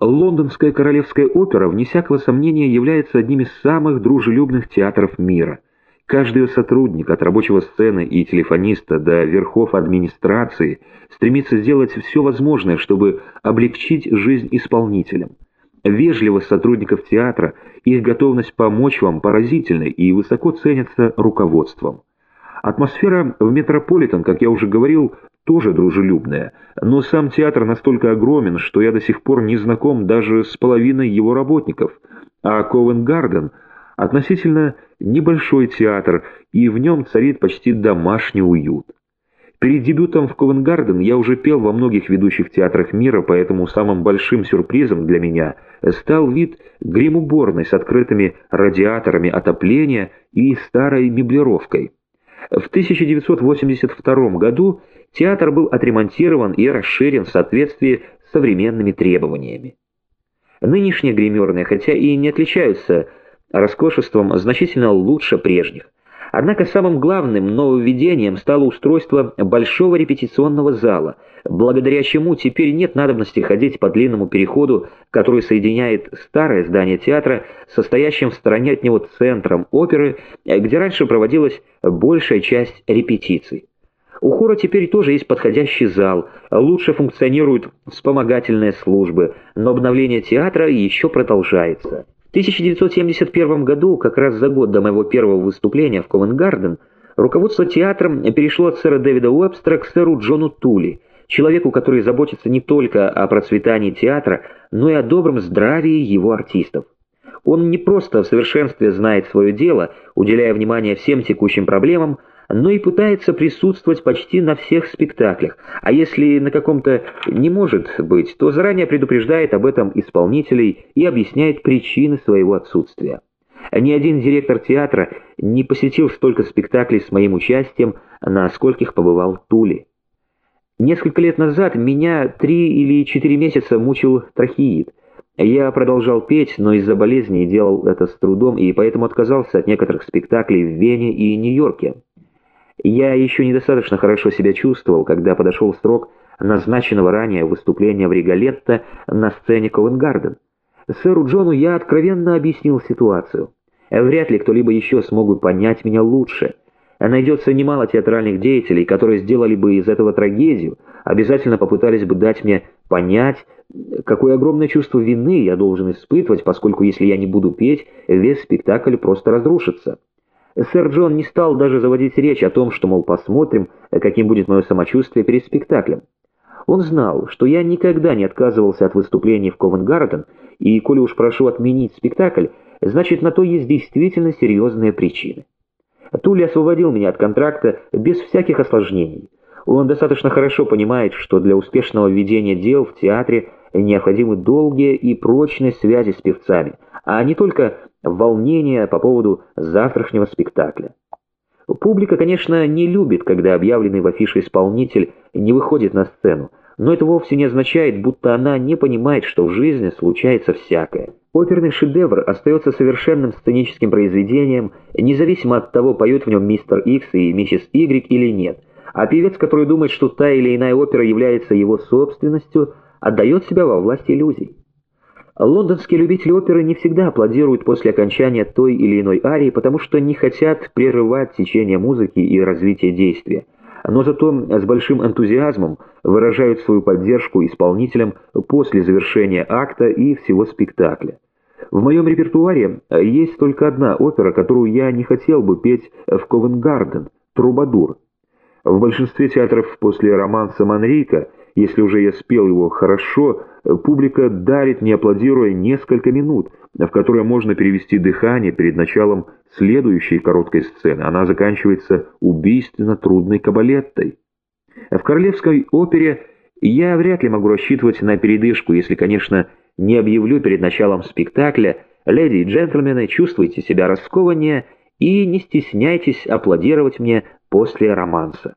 Лондонская королевская опера, вне всякого сомнения, является одним из самых дружелюбных театров мира. Каждый сотрудник, от рабочего сцены и телефониста до верхов администрации, стремится сделать все возможное, чтобы облегчить жизнь исполнителям. Вежливость сотрудников театра, их готовность помочь вам поразительны и высоко ценятся руководством. Атмосфера в Метрополитен, как я уже говорил, тоже дружелюбная, но сам театр настолько огромен, что я до сих пор не знаком даже с половиной его работников, а Ковенгарден — относительно небольшой театр, и в нем царит почти домашний уют. Перед дебютом в Ковенгарден я уже пел во многих ведущих театрах мира, поэтому самым большим сюрпризом для меня стал вид гримуборной с открытыми радиаторами отопления и старой меблировкой. В 1982 году театр был отремонтирован и расширен в соответствии с современными требованиями. Нынешние гримерные, хотя и не отличаются роскошеством, значительно лучше прежних. Однако самым главным нововведением стало устройство большого репетиционного зала, благодаря чему теперь нет надобности ходить по длинному переходу, который соединяет старое здание театра состоящим в стороне от него центром оперы, где раньше проводилась большая часть репетиций. У хора теперь тоже есть подходящий зал, лучше функционируют вспомогательные службы, но обновление театра еще продолжается. В 1971 году, как раз за год до моего первого выступления в Ковенгарден, руководство театром перешло от сэра Дэвида Уэбстера к сэру Джону Тули, человеку, который заботится не только о процветании театра, но и о добром здравии его артистов. Он не просто в совершенстве знает свое дело, уделяя внимание всем текущим проблемам, но и пытается присутствовать почти на всех спектаклях, а если на каком-то не может быть, то заранее предупреждает об этом исполнителей и объясняет причины своего отсутствия. Ни один директор театра не посетил столько спектаклей с моим участием, на скольких побывал Тули. Несколько лет назад меня три или четыре месяца мучил трахеид. Я продолжал петь, но из-за болезни делал это с трудом и поэтому отказался от некоторых спектаклей в Вене и Нью-Йорке. Я еще недостаточно хорошо себя чувствовал, когда подошел срок назначенного ранее выступления в Риголетто на сцене Ковенгарден. Сэру Джону я откровенно объяснил ситуацию. Вряд ли кто-либо еще смог бы понять меня лучше. Найдется немало театральных деятелей, которые сделали бы из этого трагедию, обязательно попытались бы дать мне понять, какое огромное чувство вины я должен испытывать, поскольку если я не буду петь, весь спектакль просто разрушится. Сэр Джон не стал даже заводить речь о том, что, мол, посмотрим, каким будет мое самочувствие перед спектаклем. Он знал, что я никогда не отказывался от выступлений в Ковенгарден, и, коли уж прошу отменить спектакль, значит, на то есть действительно серьезные причины. Тули освободил меня от контракта без всяких осложнений. Он достаточно хорошо понимает, что для успешного ведения дел в театре необходимы долгие и прочные связи с певцами, а не только волнение по поводу завтрашнего спектакля. Публика, конечно, не любит, когда объявленный в афише исполнитель не выходит на сцену, но это вовсе не означает, будто она не понимает, что в жизни случается всякое. Оперный шедевр остается совершенным сценическим произведением, независимо от того, поет в нем мистер Икс и миссис Игрек или нет, а певец, который думает, что та или иная опера является его собственностью, отдает себя во власть иллюзий. Лондонские любители оперы не всегда аплодируют после окончания той или иной арии, потому что не хотят прерывать течение музыки и развитие действия, но зато с большим энтузиазмом выражают свою поддержку исполнителям после завершения акта и всего спектакля. В моем репертуаре есть только одна опера, которую я не хотел бы петь в Ковенгарден – «Трубадур». В большинстве театров после романса Манрика – если уже я спел его хорошо, публика дарит, не аплодируя, несколько минут, в которые можно перевести дыхание перед началом следующей короткой сцены. Она заканчивается убийственно трудной кабалеттой. В королевской опере я вряд ли могу рассчитывать на передышку, если, конечно, не объявлю перед началом спектакля «Леди и джентльмены, чувствуйте себя раскованнее и не стесняйтесь аплодировать мне после романса».